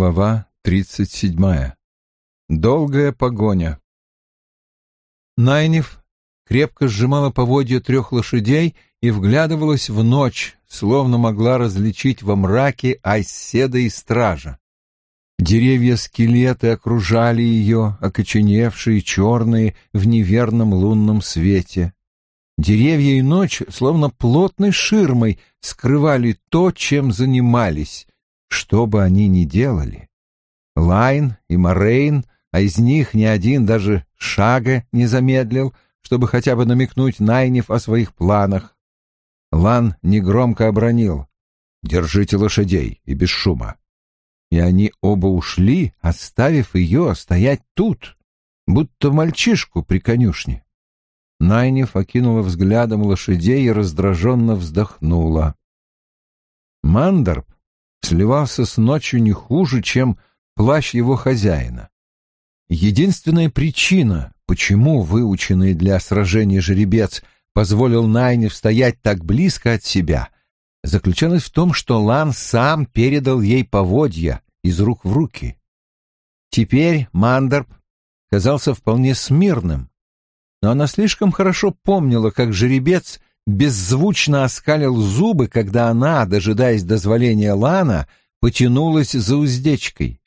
Глава тридцать седьмая. Долгая погоня. Найнев крепко сжимала поводья трех лошадей и вглядывалась в ночь, словно могла различить во мраке айседа и стража. Деревья-скелеты окружали ее, окоченевшие, черные, в неверном лунном свете. Деревья и ночь, словно плотной ширмой, скрывали то, чем занимались, что бы они ни делали. Лан и Морейн, а из них ни один даже шага не замедлил, чтобы хотя бы намекнуть Найнев о своих планах. Лан негромко обронил «Держите лошадей и без шума». И они оба ушли, оставив ее стоять тут, будто мальчишку при конюшне. Найнев окинула взглядом лошадей и раздраженно вздохнула. Мандарб сливался с ночью не хуже, чем плащ его хозяина. Единственная причина, почему выученный для сражения жеребец позволил Найне стоять так близко от себя, заключалась в том, что Лан сам передал ей поводья из рук в руки. Теперь Мандарб казался вполне смирным, но она слишком хорошо помнила, как жеребец беззвучно оскалил зубы, когда она, дожидаясь дозволения Лана, потянулась за уздечкой.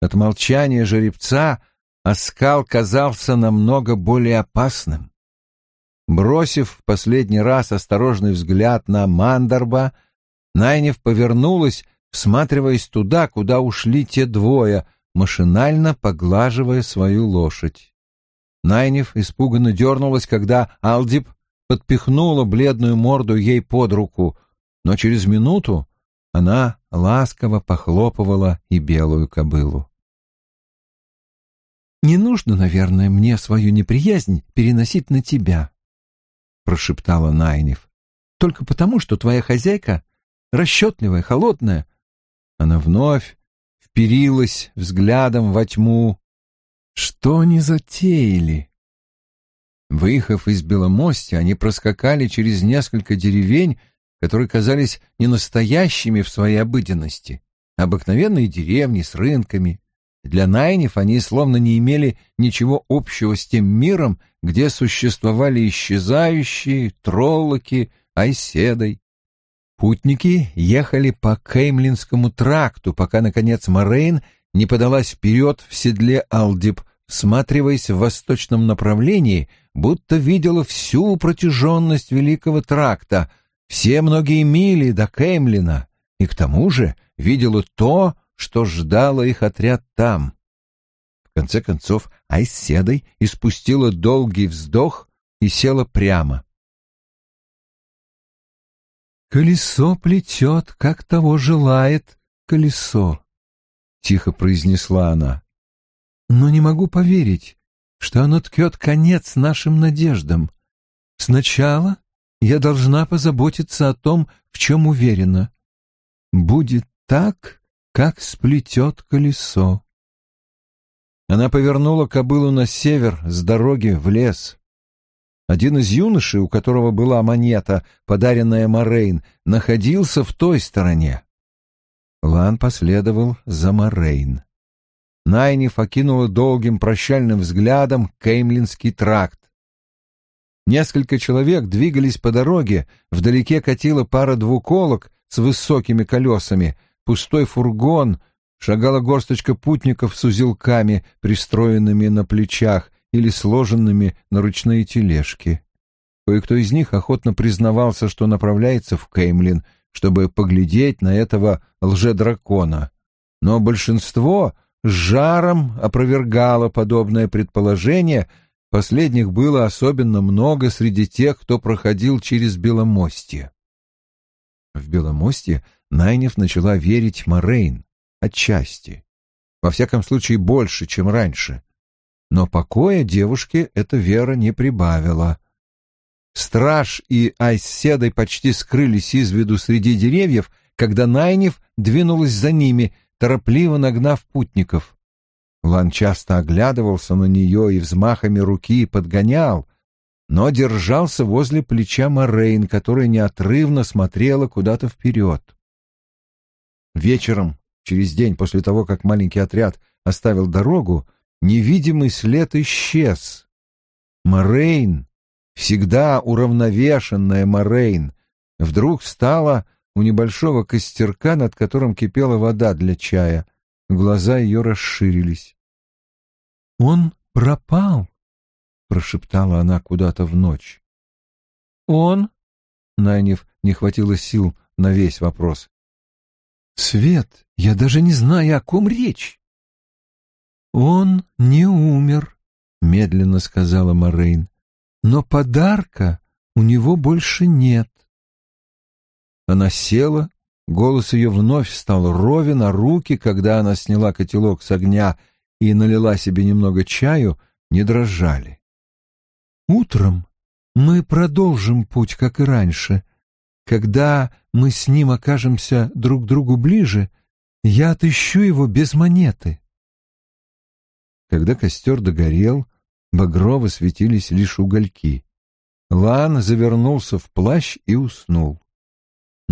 От молчания жеребца оскал казался намного более опасным. Бросив в последний раз осторожный взгляд на Мандарба, Найнев повернулась, всматриваясь туда, куда ушли те двое, машинально поглаживая свою лошадь. Найнев испуганно дернулась, когда Алдип подпихнула бледную морду ей под руку, но через минуту она ласково похлопывала и белую кобылу. «Не нужно, наверное, мне свою неприязнь переносить на тебя», — прошептала Найнев. «Только потому, что твоя хозяйка расчетливая, холодная». Она вновь вперилась взглядом во тьму. «Что они затеяли?» Выехав из Беломостя, они проскакали через несколько деревень, которые казались ненастоящими в своей обыденности. Обыкновенные деревни с рынками. Для Найнев они словно не имели ничего общего с тем миром, где существовали исчезающие, троллоки, айседой. Путники ехали по Кеймлинскому тракту, пока, наконец, Морейн не подалась вперед в седле Алдип, всматриваясь в восточном направлении, будто видела всю протяженность Великого Тракта, все многие мили до Кемлина, и к тому же видела то, что ждало их отряд там. В конце концов, Айседой испустила долгий вздох и села прямо. «Колесо плетет, как того желает колесо», — тихо произнесла она но не могу поверить, что оно ткет конец нашим надеждам. Сначала я должна позаботиться о том, в чем уверена. Будет так, как сплетет колесо. Она повернула кобылу на север, с дороги в лес. Один из юношей, у которого была монета, подаренная Морейн, находился в той стороне. Лан последовал за Морейн. Найниф окинула долгим прощальным взглядом Кеймлинский тракт. Несколько человек двигались по дороге, вдалеке катила пара двуколок с высокими колесами, пустой фургон, шагала горсточка путников с узелками, пристроенными на плечах или сложенными на ручные тележки. Кое-кто из них охотно признавался, что направляется в Кеймлин, чтобы поглядеть на этого лжедракона. Но большинство жаром опровергала подобное предположение, последних было особенно много среди тех, кто проходил через Беломостье. В Беломостье Найнев начала верить Морейн, отчасти. Во всяком случае, больше, чем раньше. Но покоя девушке эта вера не прибавила. Страж и Айседой почти скрылись из виду среди деревьев, когда Найнев двинулась за ними, торопливо нагнав путников. Лан часто оглядывался на нее и взмахами руки подгонял, но держался возле плеча Морейн, которая неотрывно смотрела куда-то вперед. Вечером, через день после того, как маленький отряд оставил дорогу, невидимый след исчез. Морейн, всегда уравновешенная Морейн, вдруг стала у небольшого костерка, над которым кипела вода для чая. Глаза ее расширились. «Он пропал», — прошептала она куда-то в ночь. «Он?» — Найнев не хватило сил на весь вопрос. «Свет, я даже не знаю, о ком речь». «Он не умер», — медленно сказала Морейн, — «но подарка у него больше нет». Она села, голос ее вновь стал ровен, а руки, когда она сняла котелок с огня и налила себе немного чаю, не дрожали. «Утром мы продолжим путь, как и раньше. Когда мы с ним окажемся друг другу ближе, я отыщу его без монеты». Когда костер догорел, багрово светились лишь угольки. Лан завернулся в плащ и уснул.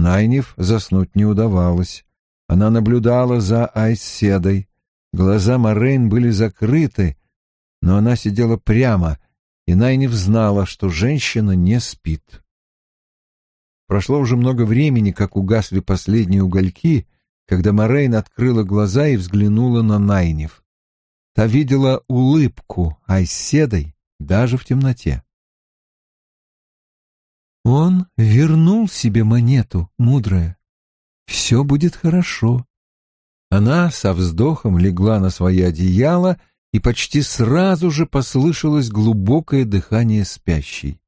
Найниф заснуть не удавалось. Она наблюдала за Айседой. Глаза Морейн были закрыты, но она сидела прямо, и Найниф знала, что женщина не спит. Прошло уже много времени, как угасли последние угольки, когда Морейн открыла глаза и взглянула на Найниф. Та видела улыбку Айседой даже в темноте. Он вернул себе монету, мудрая. Все будет хорошо. Она со вздохом легла на свое одеяло, и почти сразу же послышалось глубокое дыхание спящей.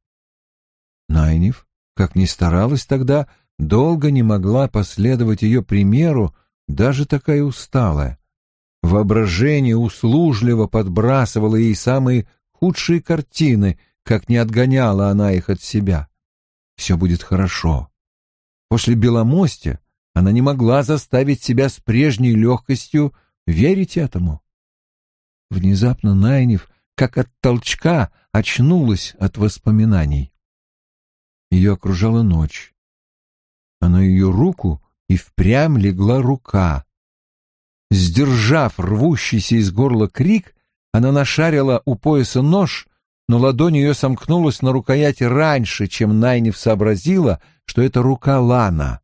Найниф, как ни старалась тогда, долго не могла последовать ее примеру, даже такая усталая. Воображение услужливо подбрасывало ей самые худшие картины, как не отгоняла она их от себя все будет хорошо. После Беломостя она не могла заставить себя с прежней легкостью верить этому. Внезапно Найнев, как от толчка, очнулась от воспоминаний. Ее окружала ночь, а на ее руку и впрямь легла рука. Сдержав рвущийся из горла крик, она нашарила у пояса нож но ладонь ее сомкнулась на рукояти раньше, чем Найнев сообразила, что это рука Лана.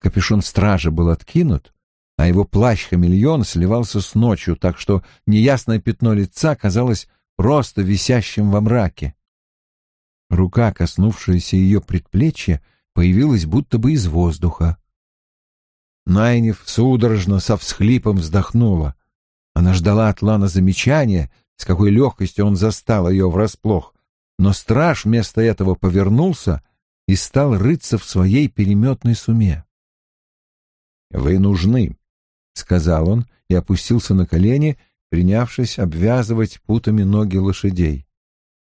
Капюшон стражи был откинут, а его плащ-хамельон сливался с ночью, так что неясное пятно лица казалось просто висящим во мраке. Рука, коснувшаяся ее предплечья, появилась будто бы из воздуха. Найнев судорожно со всхлипом вздохнула. Она ждала от Лана замечания, с какой легкостью он застал ее врасплох, но страж вместо этого повернулся и стал рыться в своей переметной суме. «Вы нужны», — сказал он и опустился на колени, принявшись обвязывать путами ноги лошадей.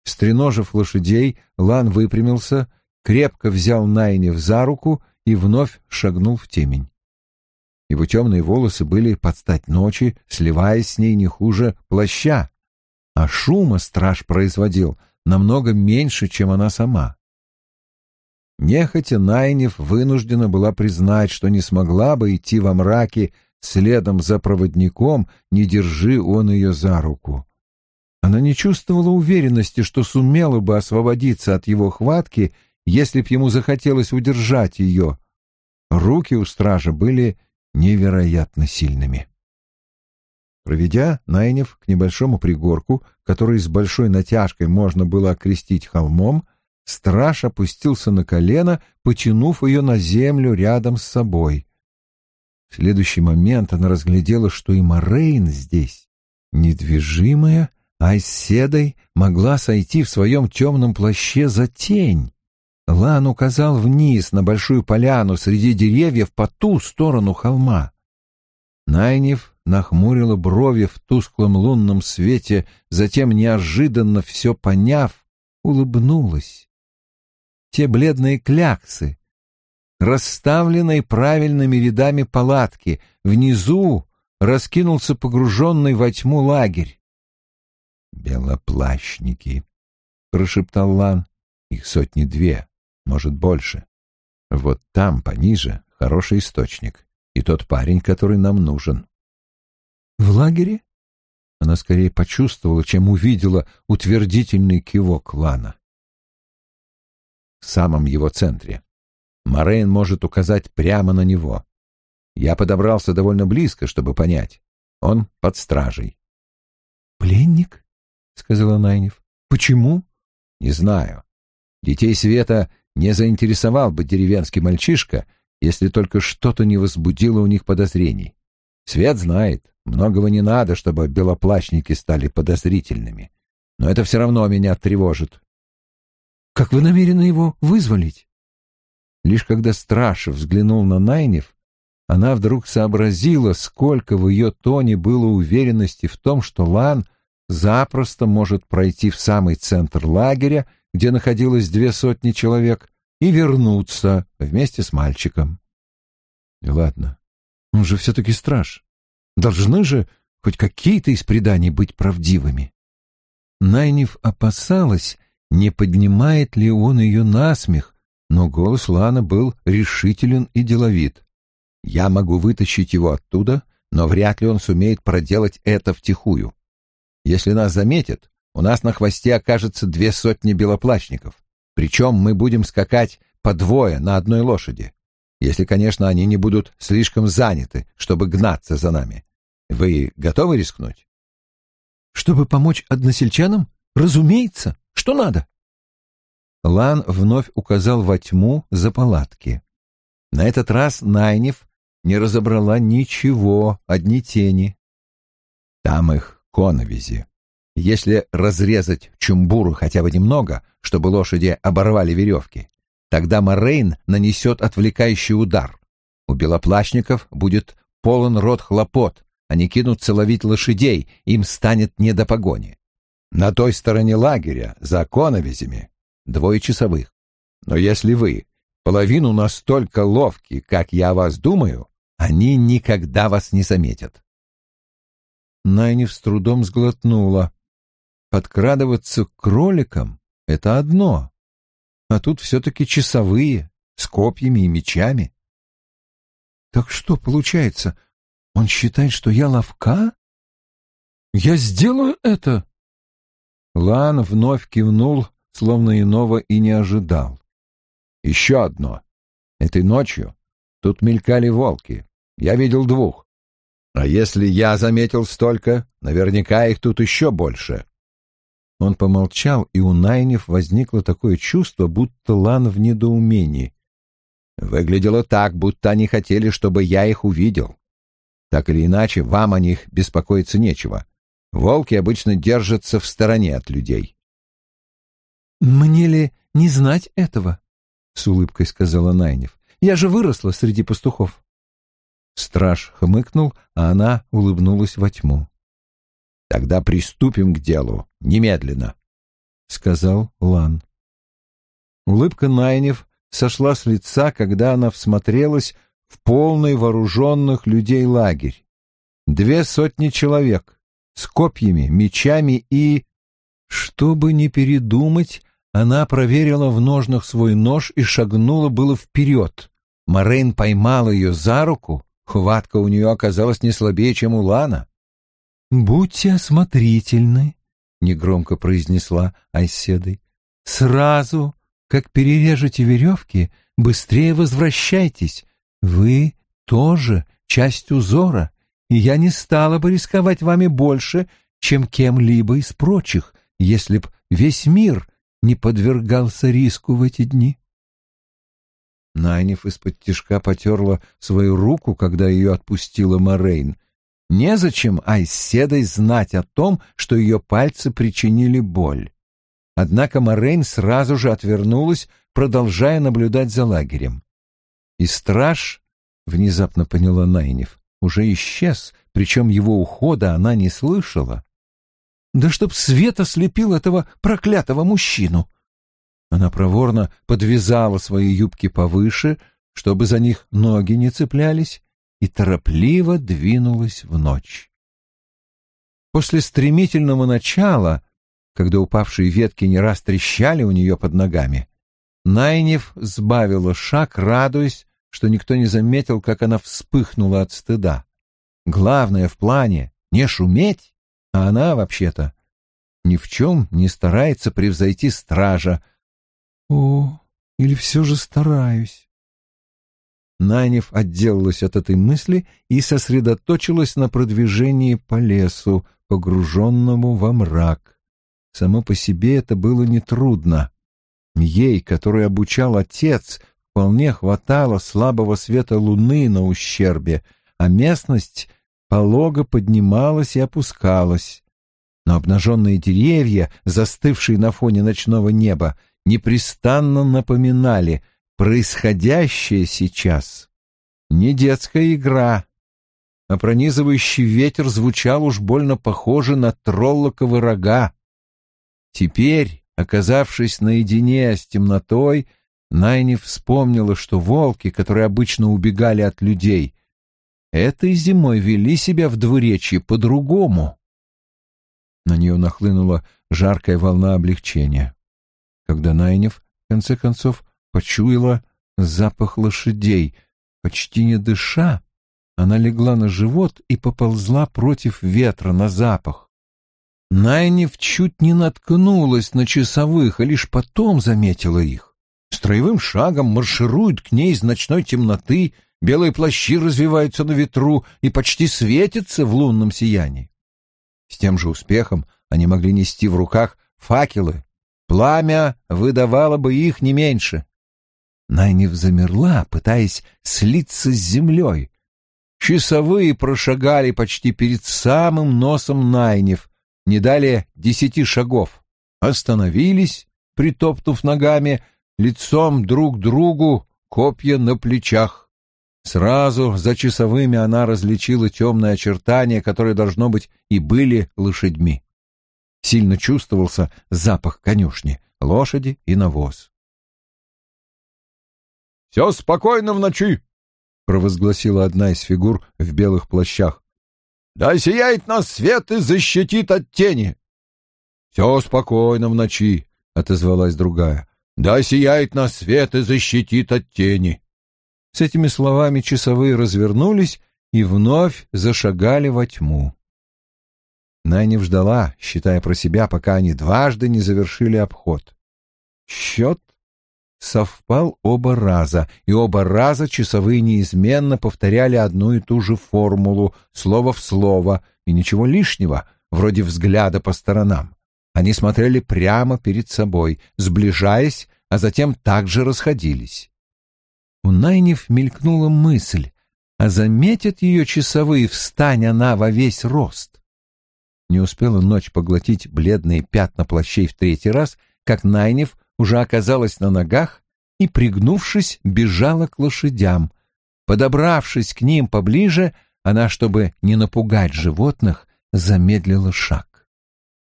Стреножив лошадей, Лан выпрямился, крепко взял Найнев за руку и вновь шагнул в темень. Его темные волосы были под стать ночи, сливаясь с ней не хуже плаща, а шума страж производил намного меньше, чем она сама. Нехотя Найнев вынуждена была признать, что не смогла бы идти во мраке следом за проводником, не держи он ее за руку. Она не чувствовала уверенности, что сумела бы освободиться от его хватки, если б ему захотелось удержать ее. Руки у стража были невероятно сильными. Проведя Найнев к небольшому пригорку, который с большой натяжкой можно было окрестить холмом, страж опустился на колено, потянув ее на землю рядом с собой. В следующий момент она разглядела, что и Морейн здесь, недвижимая, а седой могла сойти в своем темном плаще за тень. Лан указал вниз на большую поляну среди деревьев по ту сторону холма. Найнев нахмурила брови в тусклом лунном свете, затем, неожиданно все поняв, улыбнулась. Те бледные кляксы, расставленные правильными рядами палатки, внизу раскинулся погруженный во тьму лагерь. «Белоплащники», — прошептал Лан, — «их сотни две, может, больше. Вот там, пониже, хороший источник. и тот парень, который нам нужен. В лагере? Она скорее почувствовала, чем увидела утвердительный кивок Лана. В самом его центре. Морейн может указать прямо на него. Я подобрался довольно близко, чтобы понять. Он под стражей. «Пленник?» — сказала Найнев. «Почему?» «Не знаю. Детей Света не заинтересовал бы деревенский мальчишка, если только что-то не возбудило у них подозрений. Свет знает, многого не надо, чтобы белоплащники стали подозрительными. Но это все равно меня тревожит. Как вы намерены его вызволить? Лишь когда Страшев взглянул на Найнев, она вдруг сообразила, сколько в ее тоне было уверенности в том, что Лан запросто может пройти в самый центр лагеря, где находилось две сотни человек, и вернуться вместе с мальчиком. Ладно, он же все-таки страж. Должны же хоть какие-то из преданий быть правдивыми. Найниф опасалась, не поднимает ли он ее на смех, но голос Лана был решителен и деловит. «Я могу вытащить его оттуда, но вряд ли он сумеет проделать это втихую. Если нас заметят, у нас на хвосте окажется две сотни белоплачников, причем мы будем скакать по двое на одной лошади, если, конечно, они не будут слишком заняты, чтобы гнаться за нами. Вы готовы рискнуть?» «Чтобы помочь односельчанам? Разумеется!» Что надо?» Лан вновь указал во тьму за палатки. На этот раз Найнев не разобрала ничего, одни тени. Там их коновизи. Если разрезать чумбуру хотя бы немного, чтобы лошади оборвали веревки, тогда Морейн нанесет отвлекающий удар. У белоплащников будет полон рот хлопот, они кинутся ловить лошадей, им станет не до погони. На той стороне лагеря, за коновизями, двое часовых. Но если вы половину настолько ловки, как я вас думаю, они никогда вас не заметят. Найниф с трудом сглотнула. Подкрадываться к кроликам — это одно, а тут все-таки часовые, с копьями и мечами. Так что получается, он считает, что я ловка? Я сделаю это, Лан вновь кивнул, словно иного и не ожидал. «Еще одно. Этой ночью тут мелькали волки. Я видел двух. А если я заметил столько, наверняка их тут еще больше». Он помолчал, и у Найнев возникло такое чувство, будто Лан в недоумении. Выглядело так, будто они хотели, чтобы я их увидел. Так или иначе, вам о них беспокоиться нечего. Волки обычно держатся в стороне от людей. «Мне ли не знать этого?» — с улыбкой сказала Найнев. «Я же выросла среди пастухов». Страж хмыкнул, а она улыбнулась во тьму. «Тогда приступим к делу, немедленно», — сказал Лан. Улыбка Найнев сошла с лица, когда она всмотрелась в полный вооруженных людей лагерь. Две сотни человек, с копьями, мечами и... Чтобы не передумать, она проверила в ножнах свой нож и шагнула было вперед. Морейн поймала ее за руку, хватка у нее оказалась не слабее, чем у Лана. «Будьте осмотрительны», — негромко произнесла Айседой. «Сразу, как перережете веревки, быстрее возвращайтесь. Вы тоже часть узора, и я не стала бы рисковать вами больше, чем кем-либо из прочих, если б весь мир не подвергался риску в эти дни. Найниф из-под тишка потерла свою руку, когда ее отпустила Морейн. Незачем Айседой знать о том, что ее пальцы причинили боль. Однако Морейн сразу же отвернулась, продолжая наблюдать за лагерем. И страж, внезапно поняла Найниф, уже исчез, причем его ухода она не слышала. Да чтоб свет ослепил этого проклятого мужчину! Она проворно подвязала свои юбки повыше, чтобы за них ноги не цеплялись, и торопливо двинулась в ночь. После стремительного начала, когда упавшие ветки не раз трещали у нее под ногами, Найнев сбавила шаг, радуясь, что никто не заметил, как она вспыхнула от стыда. Главное в плане — не шуметь, а она, вообще-то, ни в чем не старается превзойти стража. О, или все же стараюсь? Найнев отделалась от этой мысли и сосредоточилась на продвижении по лесу, погруженному во мрак. Само по себе это было нетрудно. Ей, который обучал отец, вполне хватало слабого света луны на ущербе, а местность полого поднималась и опускалась. Но обнаженные деревья, застывшие на фоне ночного неба, непрестанно напоминали происходящее сейчас. Не детская игра, а пронизывающий ветер звучал уж больно похоже на троллоковы рога. Теперь, оказавшись наедине с темнотой, Найни вспомнила, что волки, которые обычно убегали от людей, этой зимой вели себя в двуречье по-другому. На нее нахлынула жаркая волна облегчения, когда Найнев, в конце концов, почуяла запах лошадей. Почти не дыша, она легла на живот и поползла против ветра на запах. Найнев чуть не наткнулась на часовых, а лишь потом заметила их. Строевым шагом маршируют к ней из ночной темноты, белые плащи развиваются на ветру и почти светятся в лунном сиянии. С тем же успехом они могли нести в руках факелы. Пламя выдавало бы их не меньше. Найнев замерла, пытаясь слиться с землей. Часовые прошагали почти перед самым носом Найнев, не далее десяти шагов. Остановились, притоптав ногами, лицом друг к другу, копья на плечах. Сразу за часовыми она различила темные очертания, которые, должно быть, и были лошадьми. Сильно чувствовался запах конюшни, лошади и навоз. «Все спокойно в ночи!» — провозгласила одна из фигур в белых плащах. «Да сияет нас свет и защитит от тени!» «Все спокойно в ночи!» — отозвалась другая. «Да сияет нас свет и защитит от тени!» С этими словами часовые развернулись и вновь зашагали во тьму. Найнев ждала, считая про себя, пока они дважды не завершили обход. Счет совпал оба раза, и оба раза часовые неизменно повторяли одну и ту же формулу, слово в слово, и ничего лишнего, вроде взгляда по сторонам. Они смотрели прямо перед собой, сближаясь, а затем также расходились. У Найнев мелькнула мысль, а заметят ее часовые, встань она во весь рост. Не успела ночь поглотить бледные пятна плащей в третий раз, как Найнев уже оказалась на ногах и, пригнувшись, бежала к лошадям. Подобравшись к ним поближе, она, чтобы не напугать животных, замедлила шаг.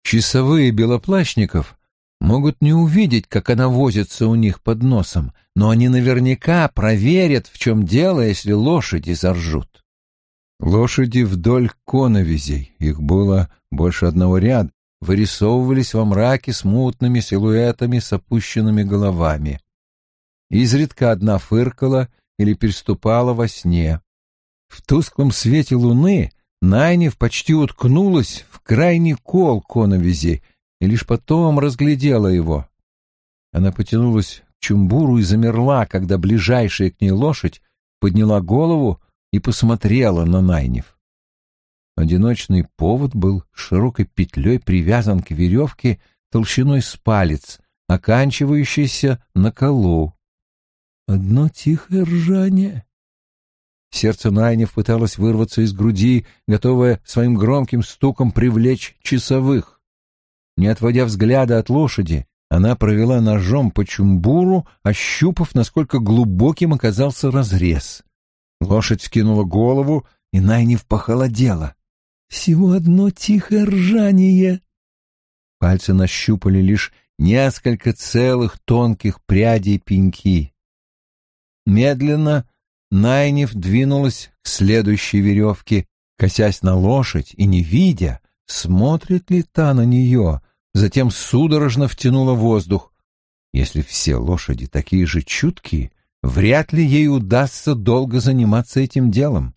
Часовые белоплащников могут не увидеть, как она возится у них под носом, но они наверняка проверят, в чем дело, если лошади заржут. Лошади вдоль коновизей, их было больше одного ряда, вырисовывались во мраке смутными силуэтами с опущенными головами. Изредка одна фыркала или переступала во сне. В тусклом свете луны Найнев почти уткнулась в крайний кол коновизи и лишь потом разглядела его. Она потянулась к чумбуру и замерла, когда ближайшая к ней лошадь подняла голову и посмотрела на Найнев. Одиночный повод был широкой петлей привязан к веревке толщиной с палец, оканчивающейся на колу. Одно тихое ржание. Сердце Найнев пыталось вырваться из груди, готовое своим громким стуком привлечь часовых. Не отводя взгляда от лошади, она провела ножом по чумбуру, ощупав, насколько глубоким оказался разрез. Лошадь скинула голову, и Найнев похолодела. Всего одно тихое ржание. Пальцы нащупали лишь несколько целых тонких прядей пеньки. Медленно Найнев двинулась к следующей веревке, косясь на лошадь и не видя, смотрит ли та на нее, затем судорожно втянула воздух. Если все лошади такие же чуткие, вряд ли ей удастся долго заниматься этим делом.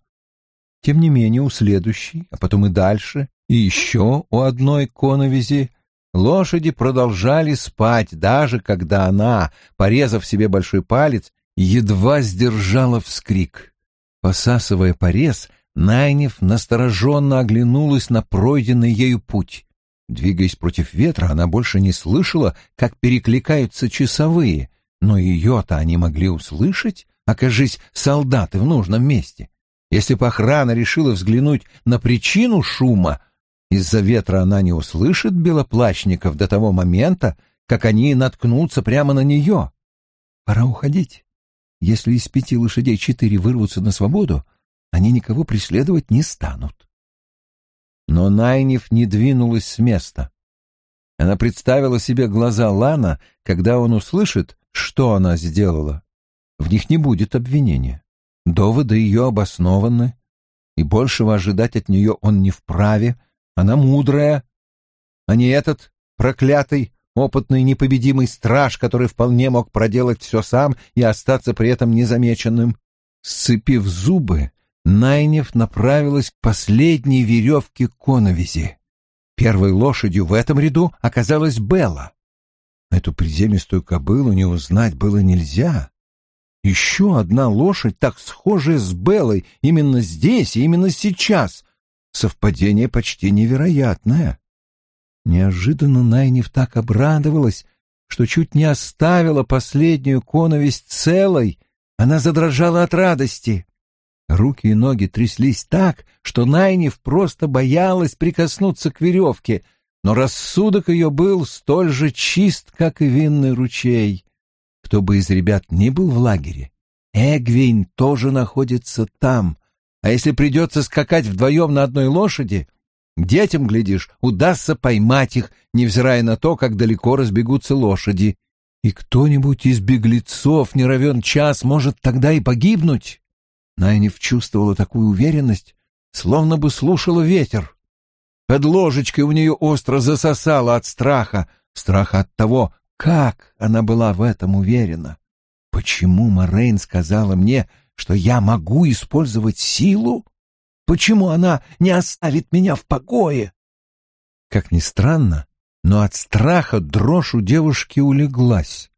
Тем не менее, у следующей, а потом и дальше, и еще у одной коновизи лошади продолжали спать, даже когда она, порезав себе большой палец, едва сдержала вскрик. Посасывая порез, Найнев настороженно оглянулась на пройденный ею путь. Двигаясь против ветра, она больше не слышала, как перекликаются часовые, но ее-то они могли услышать, окажись солдаты в нужном месте. Если бы охрана решила взглянуть на причину шума, из-за ветра она не услышит белоплачников до того момента, как они наткнутся прямо на нее. Пора уходить. Если из пяти лошадей четыре вырвутся на свободу, они никого преследовать не станут. Но Найниф не двинулась с места. Она представила себе глаза Лана, когда он услышит, что она сделала. В них не будет обвинения. Доводы ее обоснованы, и большего ожидать от нее он не вправе. Она мудрая, а не этот проклятый, опытный, непобедимый страж, который вполне мог проделать все сам и остаться при этом незамеченным. Сцепив зубы, Найнев направилась к последней веревке коновизи. Первой лошадью в этом ряду оказалась Белла. Эту приземистую кобылу не узнать было нельзя. Еще одна лошадь, так схожая с Беллой, именно здесь и именно сейчас. Совпадение почти невероятное. Неожиданно Найнев так обрадовалась, что чуть не оставила последнюю коновесть целой. Она задрожала от радости. Руки и ноги тряслись так, что Найнев просто боялась прикоснуться к веревке, но рассудок ее был столь же чист, как и винный ручей. Кто бы из ребят ни был в лагере, Эгвейн тоже находится там, а если придется скакать вдвоем на одной лошади, детям, глядишь, удастся поймать их, невзирая на то, как далеко разбегутся лошади. И кто-нибудь из беглецов не равен час может тогда и погибнуть. Найниф чувствовала такую уверенность, словно бы слушала ветер. Под ложечкой у нее остро засосало от страха, страха от того, как она была в этом уверена. Почему Морейн сказала мне, что я могу использовать силу? Почему она не оставит меня в покое? Как ни странно, но от страха дрожь у девушки улеглась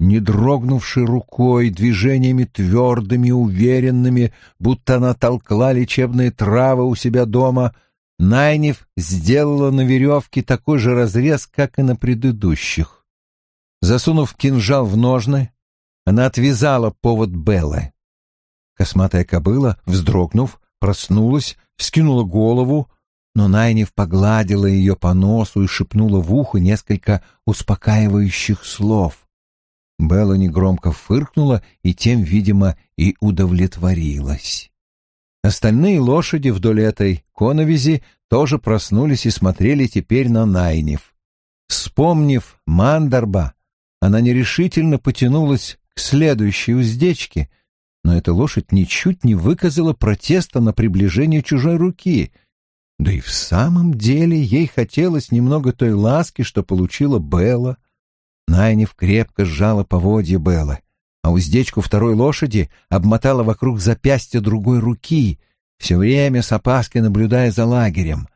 не дрогнувшей рукой, движениями твердыми, уверенными, будто она толкла лечебные травы у себя дома, Найнев сделала на веревке такой же разрез, как и на предыдущих. Засунув кинжал в ножны, она отвязала повод Беллы. Косматая кобыла, вздрогнув, проснулась, вскинула голову, но Найнев погладила ее по носу и шепнула в ухо несколько успокаивающих слов. Белла негромко фыркнула и тем, видимо, и удовлетворилась. Остальные лошади вдоль этой коновизи тоже проснулись и смотрели теперь на Найнев. Вспомнив Мандарба, она нерешительно потянулась к следующей уздечке, но эта лошадь ничуть не выказала протеста на приближение чужой руки. Да и в самом деле ей хотелось немного той ласки, что получила Белла. Найнев крепко сжала поводья Беллы, а уздечку второй лошади обмотала вокруг запястья другой руки, все время с опаской наблюдая за лагерем.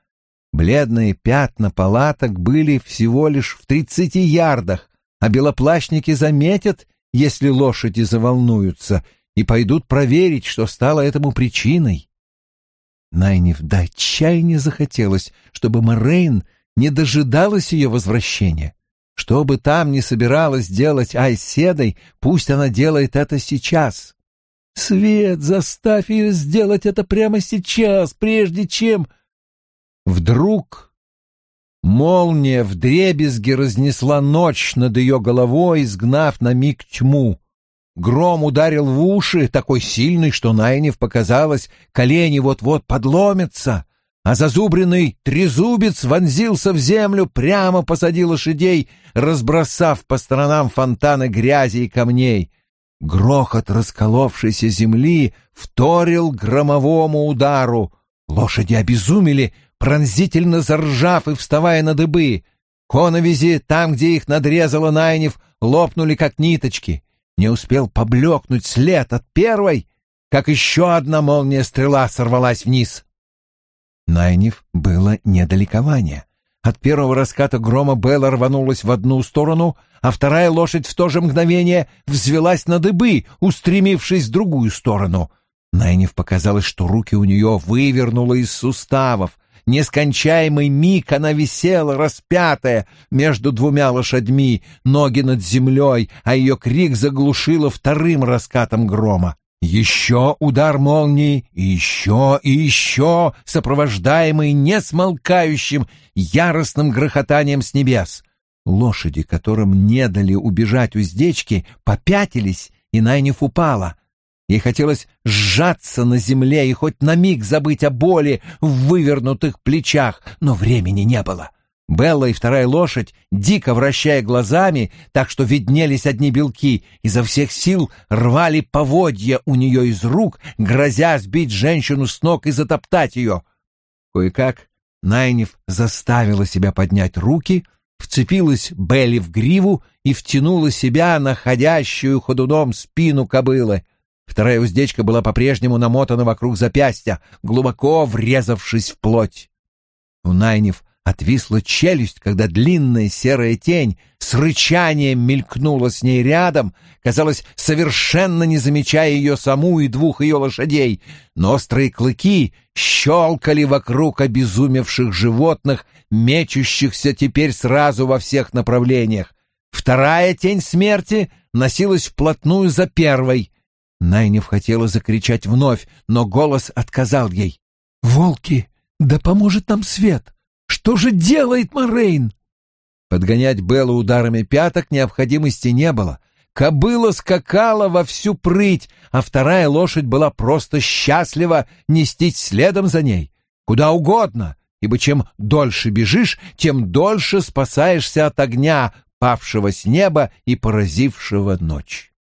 Бледные пятна палаток были всего лишь в тридцати ярдах, а белоплащники заметят, если лошади заволнуются, и пойдут проверить, что стало этому причиной. Найнев до отчаяния захотелось, чтобы Морейн не дожидалась ее возвращения. Что бы там ни собиралась делать Айседой, пусть она делает это сейчас. Свет, заставь ее сделать это прямо сейчас, прежде чем... Вдруг молния вдребезги разнесла ночь над ее головой, изгнав на миг тьму. Гром ударил в уши, такой сильный, что Найнев показалось, колени вот-вот подломятся а зазубренный трезубец вонзился в землю прямо посади лошадей, разбросав по сторонам фонтаны грязи и камней. Грохот расколовшейся земли вторил громовому удару. Лошади обезумели, пронзительно заржав и вставая на дыбы. Коновизи, там, где их надрезала Найнев, лопнули, как ниточки. Не успел поблекнуть след от первой, как еще одна молния стрела сорвалась вниз. Найниф было недалекование. От первого раската грома Белла рванулась в одну сторону, а вторая лошадь в то же мгновение взвелась на дыбы, устремившись в другую сторону. Найниф показалось, что руки у нее вывернуло из суставов. Нескончаемый миг она висела, распятая, между двумя лошадьми, ноги над землей, а ее крик заглушило вторым раскатом грома. Еще удар молнии, еще, и еще, сопровождаемый несмолкающим яростным грохотанием с небес. Лошади, которым не дали убежать уздечки, попятились, и Найниф упала. Ей хотелось сжаться на земле и хоть на миг забыть о боли в вывернутых плечах, но времени не было. Белла и вторая лошадь, дико вращая глазами, так что виднелись одни белки, изо всех сил рвали поводья у нее из рук, грозя сбить женщину с ног и затоптать ее. Кое-как Найнев заставила себя поднять руки, вцепилась Белли в гриву и втянула себя на ходящую ходуном спину кобылы. Вторая уздечка была по-прежнему намотана вокруг запястья, глубоко врезавшись в плоть. У Найнев Отвисла челюсть, когда длинная серая тень с рычанием мелькнула с ней рядом, казалось, совершенно не замечая ее саму и двух ее лошадей, но острые клыки щелкали вокруг обезумевших животных, мечущихся теперь сразу во всех направлениях. Вторая тень смерти носилась вплотную за первой. Найнев хотела закричать вновь, но голос отказал ей. «Волки! Да поможет нам свет!» Что же делает Морейн? Подгонять Беллу ударами пяток необходимости не было. Кобыла скакала во всю прыть, а вторая лошадь была просто счастлива нестись следом за ней. Куда угодно, ибо чем дольше бежишь, тем дольше спасаешься от огня, павшего с неба и поразившего ночь.